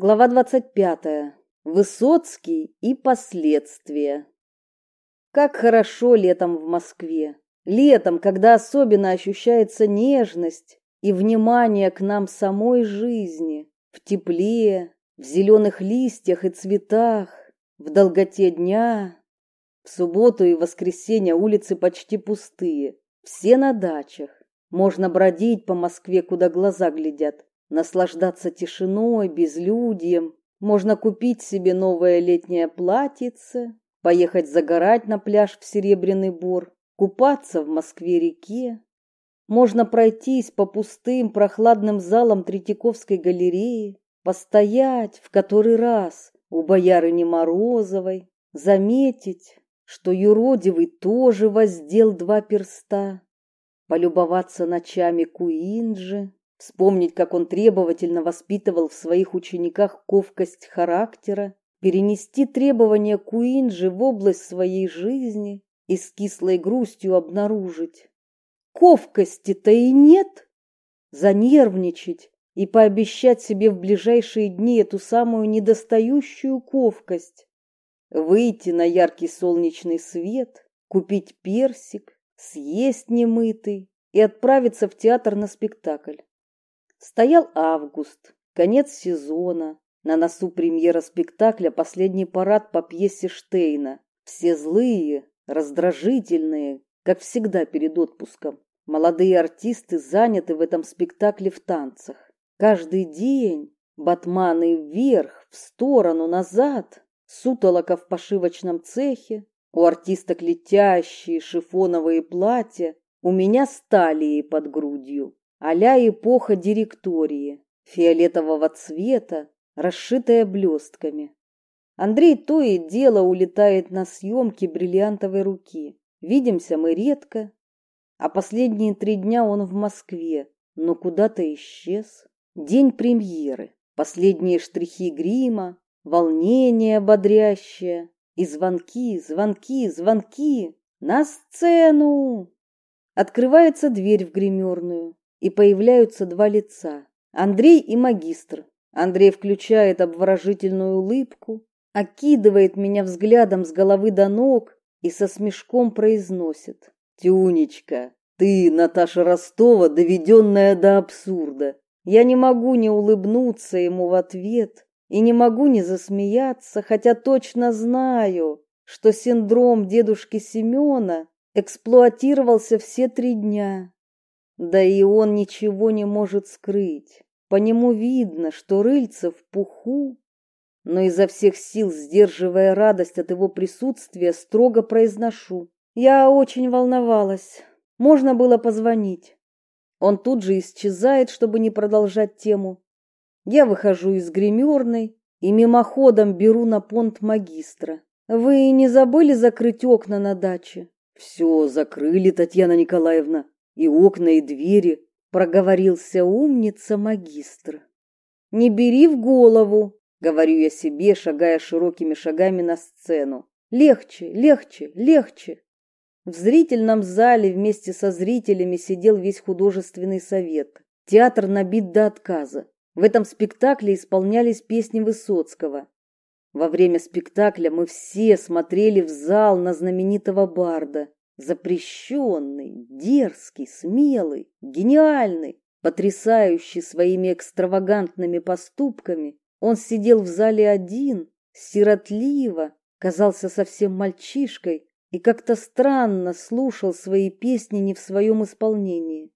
Глава 25. Высоцкий и последствия. Как хорошо летом в Москве. Летом, когда особенно ощущается нежность и внимание к нам самой жизни, в тепле, в зеленых листьях и цветах, в долготе дня. В субботу и воскресенье улицы почти пустые, все на дачах. Можно бродить по Москве, куда глаза глядят наслаждаться тишиной, безлюдьем. Можно купить себе новое летнее платьице, поехать загорать на пляж в Серебряный Бор, купаться в Москве-реке. Можно пройтись по пустым прохладным залам Третьяковской галереи, постоять в который раз у боярыни Морозовой, заметить, что юродивый тоже воздел два перста, полюбоваться ночами Куинджи, Вспомнить, как он требовательно воспитывал в своих учениках ковкость характера, перенести требования Куинджи в область своей жизни и с кислой грустью обнаружить. Ковкости-то и нет. Занервничать и пообещать себе в ближайшие дни эту самую недостающую ковкость. Выйти на яркий солнечный свет, купить персик, съесть немытый и отправиться в театр на спектакль. Стоял август, конец сезона. На носу премьера спектакля «Последний парад» по пьесе Штейна. Все злые, раздражительные, как всегда перед отпуском. Молодые артисты заняты в этом спектакле в танцах. Каждый день батманы вверх, в сторону, назад, сутолока в пошивочном цехе, у артисток летящие шифоновые платья, у меня сталии под грудью а-ля эпоха директории, фиолетового цвета, расшитая блестками. Андрей то и дело улетает на съемки бриллиантовой руки. Видимся мы редко, а последние три дня он в Москве, но куда-то исчез. День премьеры, последние штрихи грима, волнение бодрящее и звонки, звонки, звонки. На сцену! Открывается дверь в гримерную и появляются два лица. Андрей и магистр. Андрей включает обворожительную улыбку, окидывает меня взглядом с головы до ног и со смешком произносит. «Тюнечка, ты, Наташа Ростова, доведенная до абсурда. Я не могу не улыбнуться ему в ответ и не могу не засмеяться, хотя точно знаю, что синдром дедушки Семена эксплуатировался все три дня. Да и он ничего не может скрыть. По нему видно, что рыльце в пуху, но изо всех сил, сдерживая радость от его присутствия, строго произношу. Я очень волновалась. Можно было позвонить. Он тут же исчезает, чтобы не продолжать тему. Я выхожу из гримерной и мимоходом беру на понт магистра. Вы не забыли закрыть окна на даче? Все закрыли, Татьяна Николаевна и окна, и двери, проговорился умница магистр. Не бери в голову, говорю я себе, шагая широкими шагами на сцену. Легче, легче, легче. В зрительном зале вместе со зрителями сидел весь художественный совет. Театр набит до отказа. В этом спектакле исполнялись песни Высоцкого. Во время спектакля мы все смотрели в зал на знаменитого барда. Запрещенный, дерзкий, смелый, гениальный, потрясающий своими экстравагантными поступками, он сидел в зале один, сиротливо, казался совсем мальчишкой и как-то странно слушал свои песни не в своем исполнении.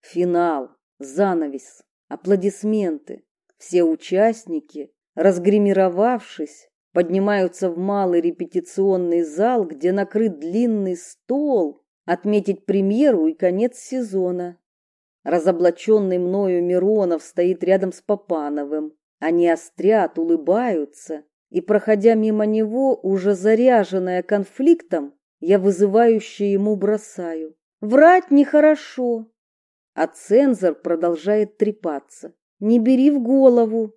Финал, занавес, аплодисменты. Все участники, разгримировавшись, поднимаются в малый репетиционный зал, где накрыт длинный стол, отметить премьеру и конец сезона. Разоблаченный мною Миронов стоит рядом с Попановым. Они острят, улыбаются, и, проходя мимо него, уже заряженная конфликтом, я вызывающе ему бросаю. Врать нехорошо. А цензор продолжает трепаться. Не бери в голову.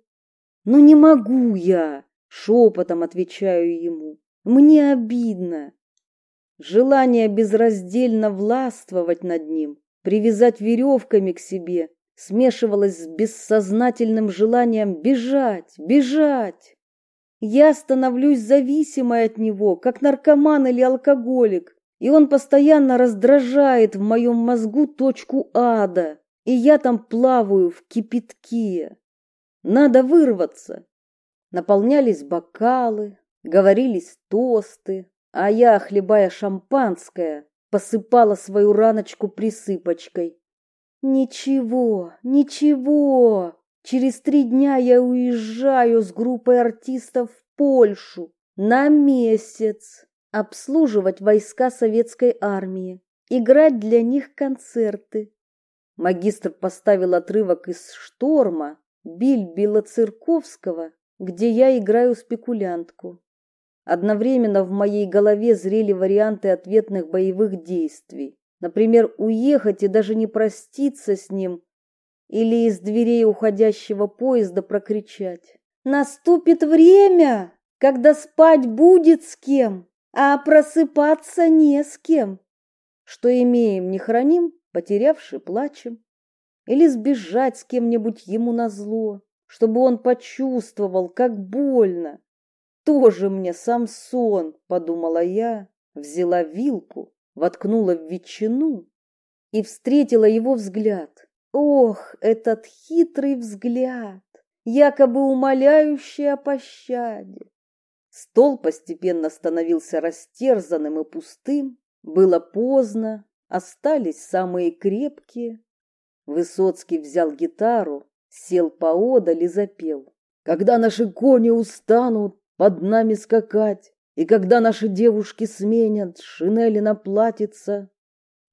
Ну не могу я. Шепотом отвечаю ему. Мне обидно. Желание безраздельно властвовать над ним, привязать веревками к себе, смешивалось с бессознательным желанием бежать, бежать. Я становлюсь зависимой от него, как наркоман или алкоголик, и он постоянно раздражает в моем мозгу точку ада, и я там плаваю в кипятке. Надо вырваться. Наполнялись бокалы, говорились тосты, а я, хлебая шампанское, посыпала свою раночку присыпочкой. Ничего, ничего. Через три дня я уезжаю с группой артистов в Польшу на месяц обслуживать войска советской армии, играть для них концерты. Магистр поставил отрывок из «Шторма» Биль Белоцерковского, где я играю спекулянтку. Одновременно в моей голове зрели варианты ответных боевых действий. Например, уехать и даже не проститься с ним, или из дверей уходящего поезда прокричать. «Наступит время, когда спать будет с кем, а просыпаться не с кем. Что имеем, не храним, потерявши плачем. Или сбежать с кем-нибудь ему назло, чтобы он почувствовал, как больно. Тоже мне Самсон, подумала я, взяла вилку воткнула в ветчину и встретила его взгляд. Ох, этот хитрый взгляд, якобы умоляющий о пощаде. Стол постепенно становился растерзанным и пустым. Было поздно, остались самые крепкие. Высоцкий взял гитару, сел поодаль и запел. Когда наши кони устанут под нами скакать, и когда наши девушки сменят шинели на платьица,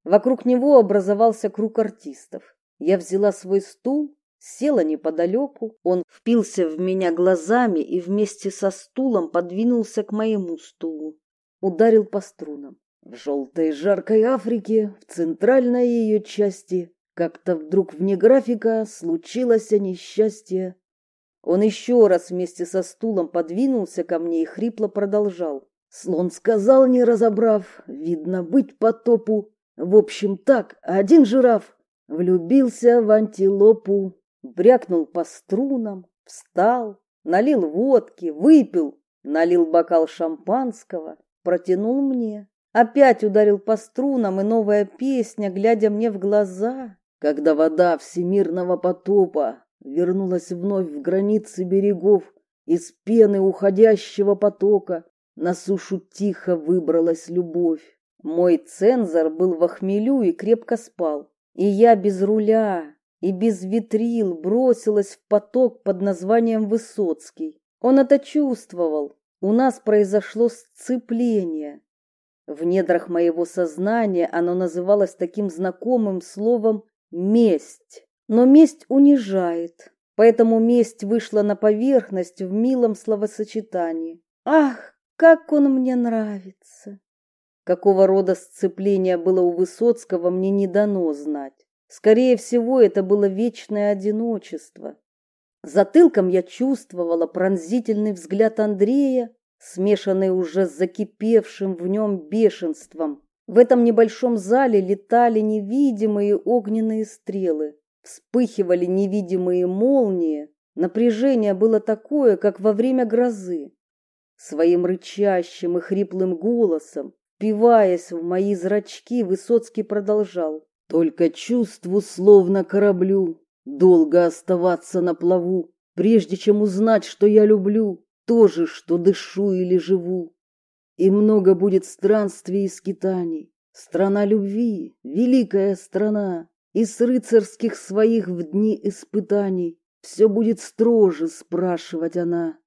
вокруг него образовался круг артистов. Я взяла свой стул, села неподалеку, он впился в меня глазами и вместе со стулом подвинулся к моему стулу, ударил по струнам. В желтой жаркой Африке, в центральной ее части, как-то вдруг вне графика случилось несчастье. Он еще раз вместе со стулом подвинулся ко мне и хрипло продолжал. Слон сказал, не разобрав, видно быть потопу. В общем так, один жираф влюбился в антилопу, брякнул по струнам, встал, налил водки, выпил, налил бокал шампанского, протянул мне. Опять ударил по струнам, и новая песня, глядя мне в глаза, когда вода всемирного потопа вернулась вновь в границы берегов из пены уходящего потока. На сушу тихо выбралась любовь. Мой цензор был в охмелю и крепко спал. И я без руля и без витрил бросилась в поток под названием Высоцкий. Он это чувствовал. У нас произошло сцепление. В недрах моего сознания оно называлось таким знакомым словом «месть». Но месть унижает, поэтому месть вышла на поверхность в милом словосочетании. Ах, как он мне нравится! Какого рода сцепление было у Высоцкого, мне не дано знать. Скорее всего, это было вечное одиночество. Затылком я чувствовала пронзительный взгляд Андрея, смешанный уже с закипевшим в нем бешенством. В этом небольшом зале летали невидимые огненные стрелы. Вспыхивали невидимые молнии, напряжение было такое, как во время грозы. Своим рычащим и хриплым голосом, впиваясь в мои зрачки, Высоцкий продолжал. «Только чувству, словно кораблю, долго оставаться на плаву, прежде чем узнать, что я люблю, то же, что дышу или живу. И много будет странствий и скитаний. Страна любви, великая страна, и с рыцарских своих в дни испытаний все будет строже спрашивать она.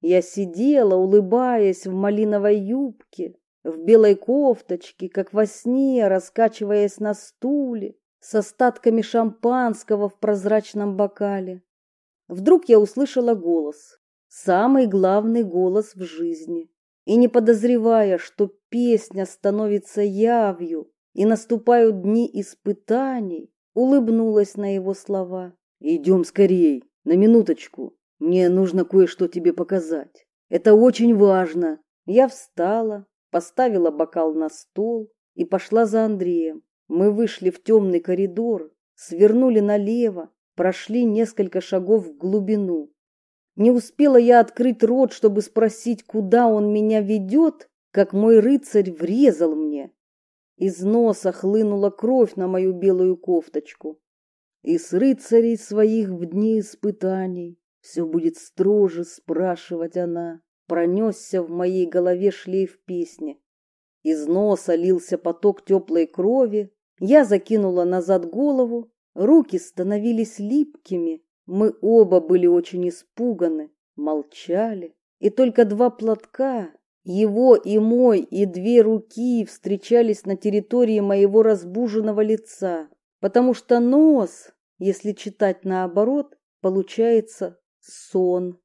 Я сидела, улыбаясь в малиновой юбке, в белой кофточке, как во сне, раскачиваясь на стуле, с остатками шампанского в прозрачном бокале. Вдруг я услышала голос, самый главный голос в жизни, и не подозревая, что песня становится явью, и наступают дни испытаний, улыбнулась на его слова. Идем скорей, на минуточку. Мне нужно кое-что тебе показать. Это очень важно. Я встала, поставила бокал на стол и пошла за Андреем. Мы вышли в темный коридор, свернули налево, прошли несколько шагов в глубину. Не успела я открыть рот, чтобы спросить, куда он меня ведет, как мой рыцарь врезал мне. Из носа хлынула кровь на мою белую кофточку. И с рыцарей своих в дни испытаний все будет строже спрашивать она. Пронесся в моей голове шлейф песни. Из носа лился поток теплой крови. Я закинула назад голову. Руки становились липкими. Мы оба были очень испуганы, молчали. И только два платка, его и мой, и две руки встречались на территории моего разбуженного лица, потому что нос, если читать наоборот, получается сон.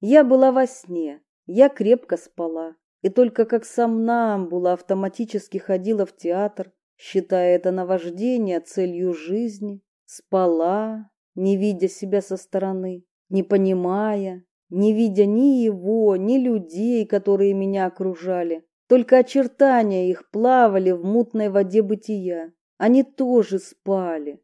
Я была во сне, я крепко спала, и только как сам была автоматически ходила в театр, считая это наваждение целью жизни, спала, не видя себя со стороны, не понимая, не видя ни его, ни людей, которые меня окружали. Только очертания их плавали в мутной воде бытия. Они тоже спали.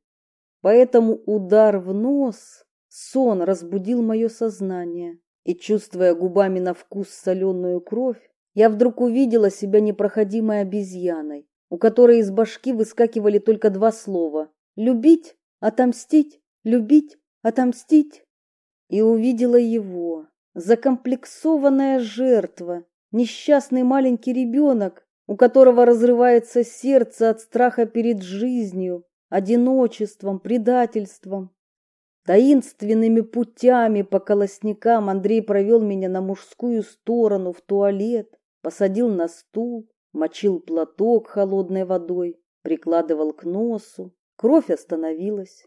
Поэтому удар в нос, сон разбудил мое сознание. И, чувствуя губами на вкус соленую кровь, я вдруг увидела себя непроходимой обезьяной, у которой из башки выскакивали только два слова «любить», «отомстить», «любить», «отомстить» и увидела его, закомплексованная жертва, несчастный маленький ребенок, у которого разрывается сердце от страха перед жизнью, одиночеством, предательством. Таинственными путями по колосникам Андрей провел меня на мужскую сторону в туалет, посадил на стул, мочил платок холодной водой, прикладывал к носу. Кровь остановилась.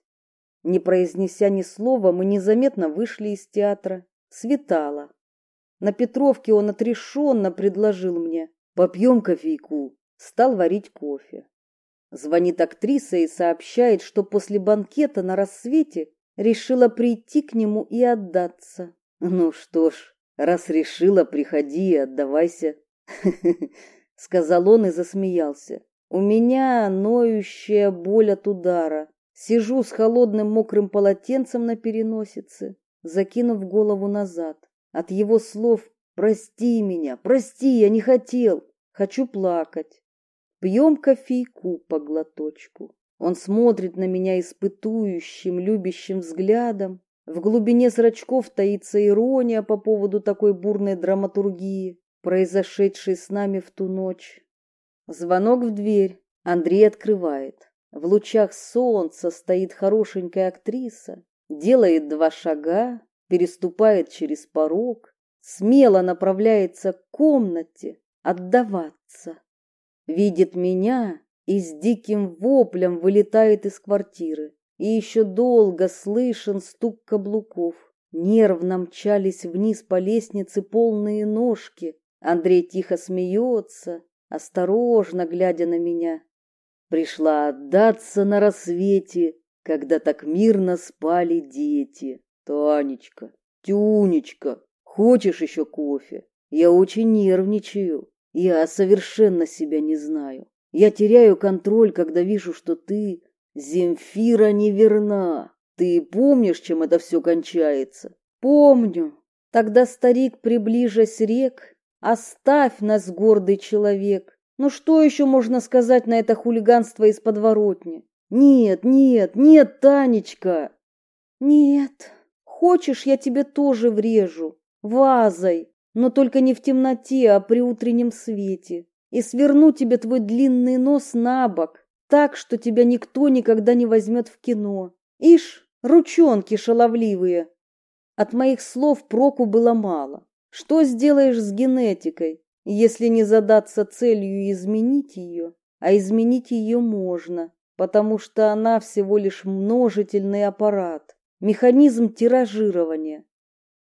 Не произнеся ни слова, мы незаметно вышли из театра. Светало. На Петровке он отрешенно предложил мне «Попьем кофейку». Стал варить кофе. Звонит актриса и сообщает, что после банкета на рассвете решила прийти к нему и отдаться. Ну что ж, раз решила, приходи и отдавайся. Сказал он и засмеялся. У меня ноющая боль от удара. Сижу с холодным мокрым полотенцем на переносице, закинув голову назад. От его слов «Прости меня, прости, я не хотел, хочу плакать». Пьем кофейку по глоточку. Он смотрит на меня испытующим, любящим взглядом. В глубине зрачков таится ирония по поводу такой бурной драматургии, произошедшей с нами в ту ночь. Звонок в дверь. Андрей открывает. В лучах солнца стоит хорошенькая актриса, делает два шага, переступает через порог, смело направляется к комнате отдаваться. Видит меня и с диким воплем вылетает из квартиры. И еще долго слышен стук каблуков. Нервно мчались вниз по лестнице полные ножки. Андрей тихо смеется, осторожно глядя на меня. Пришла отдаться на рассвете, когда так мирно спали дети. Танечка, Тюнечка, хочешь еще кофе? Я очень нервничаю. Я совершенно себя не знаю. Я теряю контроль, когда вижу, что ты, Земфира, неверна. Ты помнишь, чем это все кончается? Помню. Тогда старик, приближась рек, оставь нас, гордый человек. Ну что еще можно сказать на это хулиганство из подворотни? Нет, нет, нет, Танечка. Нет. Хочешь, я тебе тоже врежу вазой, но только не в темноте, а при утреннем свете. И сверну тебе твой длинный нос на бок, так, что тебя никто никогда не возьмет в кино. Ишь, ручонки шаловливые. От моих слов проку было мало. Что сделаешь с генетикой? Если не задаться целью изменить ее, а изменить ее можно, потому что она всего лишь множительный аппарат, механизм тиражирования.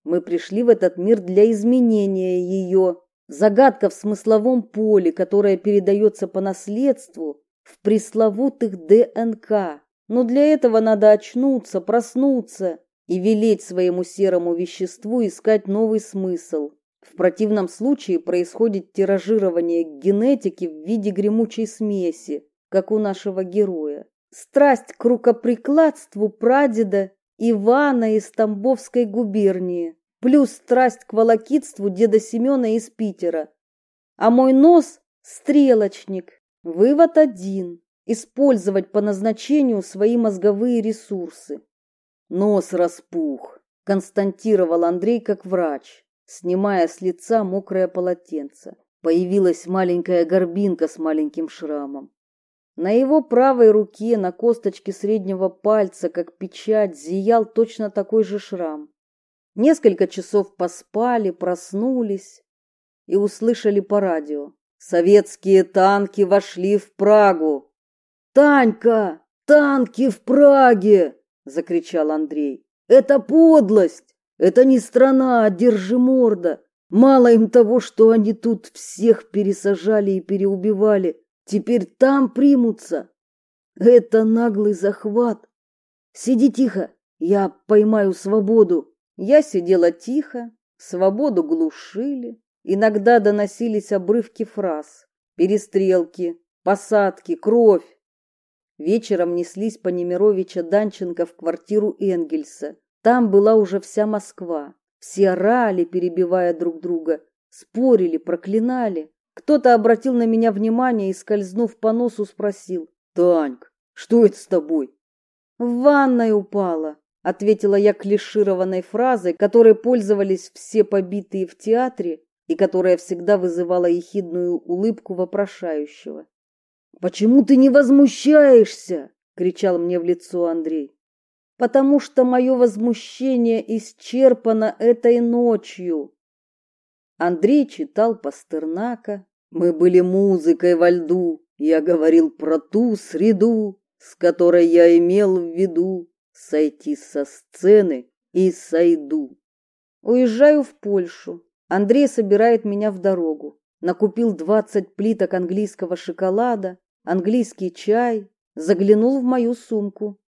Мы пришли в этот мир для изменения ее, загадка в смысловом поле, которая передается по наследству в пресловутых ДНК. Но для этого надо очнуться, проснуться и велеть своему серому веществу искать новый смысл. В противном случае происходит тиражирование генетики в виде гремучей смеси, как у нашего героя. страсть к рукоприкладству прадеда Ивана из Тамбовской губернии, плюс страсть к волокитству деда Семена из Питера. А мой нос – стрелочник. Вывод один – использовать по назначению свои мозговые ресурсы. Нос распух, констатировал Андрей как врач, снимая с лица мокрое полотенце. Появилась маленькая горбинка с маленьким шрамом. На его правой руке, на косточке среднего пальца, как печать, зиял точно такой же шрам. Несколько часов поспали, проснулись и услышали по радио. Советские танки вошли в Прагу. «Танька! Танки в Праге!» – закричал Андрей. «Это подлость! Это не страна, а держи морда! Мало им того, что они тут всех пересажали и переубивали. Теперь там примутся. Это наглый захват. Сиди тихо, я поймаю свободу. Я сидела тихо, свободу глушили. Иногда доносились обрывки фраз. Перестрелки, посадки, кровь. Вечером неслись по Немировича Данченко в квартиру Энгельса. Там была уже вся Москва. Все орали, перебивая друг друга, спорили, проклинали. Кто-то обратил на меня внимание и, скользнув по носу, спросил. «Таньк, что это с тобой?» «В ванной упала», — ответила я клишированной фразой, которой пользовались все побитые в театре и которая всегда вызывала ехидную улыбку вопрошающего. «Почему ты не возмущаешься?» — кричал мне в лицо Андрей. «Потому что мое возмущение исчерпано этой ночью», Андрей читал Пастернака. Мы были музыкой во льду. Я говорил про ту среду, с которой я имел в виду сойти со сцены и сойду. Уезжаю в Польшу. Андрей собирает меня в дорогу. Накупил двадцать плиток английского шоколада, английский чай, заглянул в мою сумку.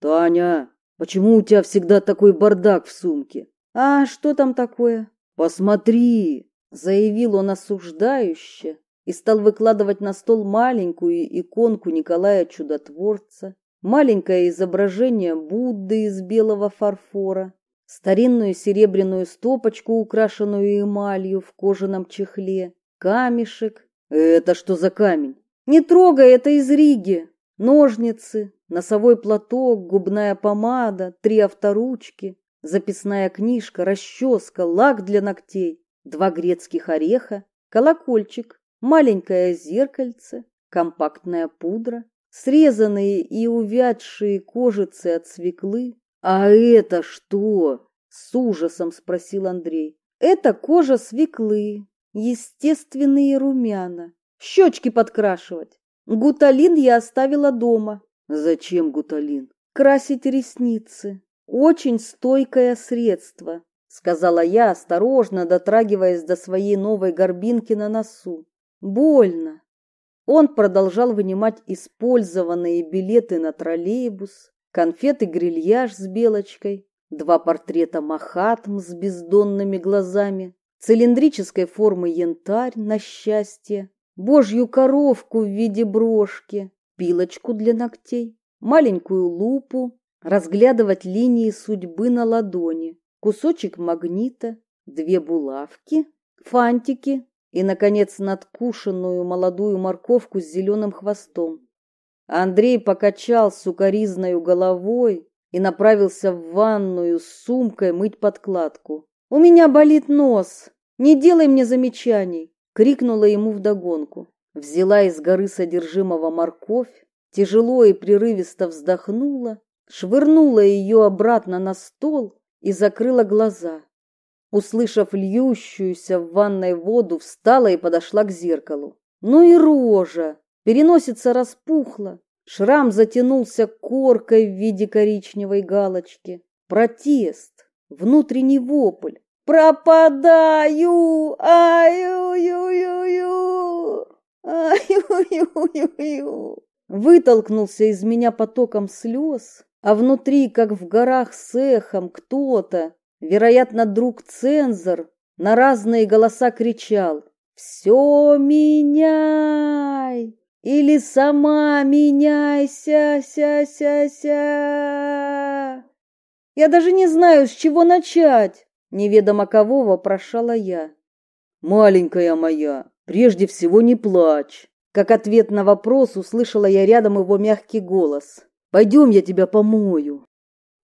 Таня, почему у тебя всегда такой бардак в сумке? А что там такое? «Посмотри!» – заявил он осуждающе и стал выкладывать на стол маленькую иконку Николая Чудотворца, маленькое изображение Будды из белого фарфора, старинную серебряную стопочку, украшенную эмалью в кожаном чехле, камешек. «Это что за камень?» «Не трогай, это из Риги!» Ножницы, носовой платок, губная помада, три авторучки, записная книжка, расческа, лак для ногтей, два грецких ореха, колокольчик, маленькое зеркальце, компактная пудра, срезанные и увядшие кожицы от свеклы. «А это что?» – с ужасом спросил Андрей. «Это кожа свеклы, естественные румяна, щечки подкрашивать. Гуталин я оставила дома». «Зачем гуталин?» «Красить ресницы». Очень стойкое средство, сказала я, осторожно дотрагиваясь до своей новой горбинки на носу. Больно. Он продолжал вынимать использованные билеты на троллейбус, конфеты-грильяж с белочкой, два портрета Махатм с бездонными глазами, цилиндрической формы янтарь на счастье, божью коровку в виде брошки, пилочку для ногтей, маленькую лупу, разглядывать линии судьбы на ладони, кусочек магнита, две булавки, фантики и, наконец, надкушенную молодую морковку с зеленым хвостом. Андрей покачал сукоризною головой и направился в ванную с сумкой мыть подкладку. «У меня болит нос! Не делай мне замечаний!» — крикнула ему вдогонку. Взяла из горы содержимого морковь, тяжело и прерывисто вздохнула швырнула ее обратно на стол и закрыла глаза. Услышав льющуюся в ванной воду, встала и подошла к зеркалу. Ну и рожа! Переносица распухла, шрам затянулся коркой в виде коричневой галочки. Протест, внутренний вопль. Пропадаю! Аю-ю-ю-ю! Аю-ю-ю-ю! Вытолкнулся из меня потоком слез, а внутри, как в горах с эхом, кто-то, вероятно, друг цензор, на разные голоса кричал «Все меняй!» Или сама меняйся, ся, ся, ся. Я даже не знаю, с чего начать, неведомо кого вопрошала я. Маленькая моя, прежде всего не плачь. Как ответ на вопрос услышала я рядом его мягкий голос. Пойдем, я тебя помою.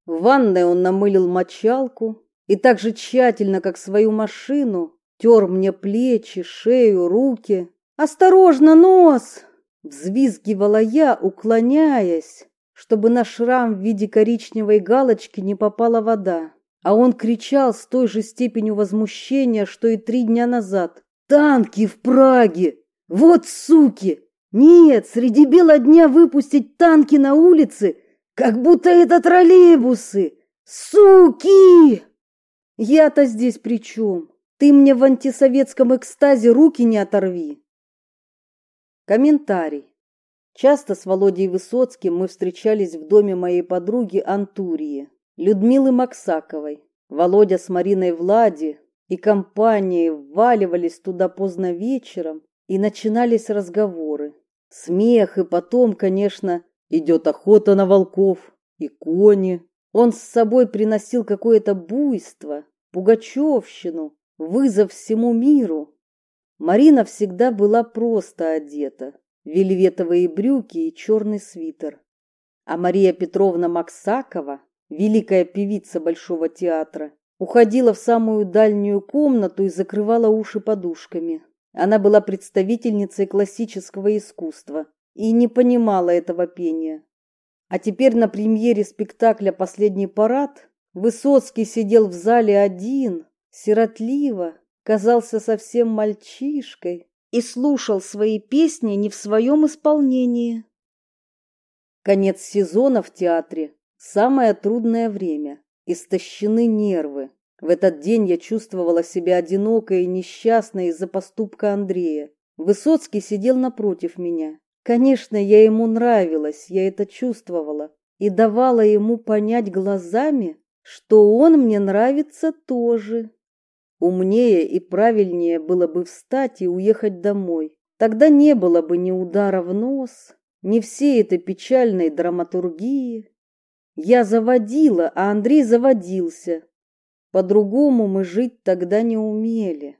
В ванной он намылил мочалку и так же тщательно, как свою машину, тер мне плечи, шею, руки. «Осторожно, нос!» – взвизгивала я, уклоняясь, чтобы на шрам в виде коричневой галочки не попала вода. А он кричал с той же степенью возмущения, что и три дня назад. «Танки в Праге! Вот суки! Нет, среди бела дня выпустить танки на улице, как будто это троллейбусы! Суки!» Я-то здесь при чем? Ты мне в антисоветском экстазе руки не оторви. Комментарий. Часто с Володей Высоцким мы встречались в доме моей подруги Антурии, Людмилы Максаковой. Володя с Мариной Влади и компанией вваливались туда поздно вечером, и начинались разговоры. Смех, и потом, конечно, идет охота на волков и кони. Он с собой приносил какое-то буйство, пугачевщину, вызов всему миру. Марина всегда была просто одета, вельветовые брюки и черный свитер. А Мария Петровна Максакова, великая певица Большого театра, уходила в самую дальнюю комнату и закрывала уши подушками. Она была представительницей классического искусства и не понимала этого пения. А теперь на премьере спектакля «Последний парад» Высоцкий сидел в зале один, сиротливо, казался совсем мальчишкой и слушал свои песни не в своем исполнении. Конец сезона в театре – самое трудное время, истощены нервы. В этот день я чувствовала себя одинокой и несчастной из-за поступка Андрея. Высоцкий сидел напротив меня. Конечно, я ему нравилась, я это чувствовала и давала ему понять глазами, что он мне нравится тоже. Умнее и правильнее было бы встать и уехать домой. Тогда не было бы ни удара в нос, ни всей этой печальной драматургии. Я заводила, а Андрей заводился. По-другому мы жить тогда не умели.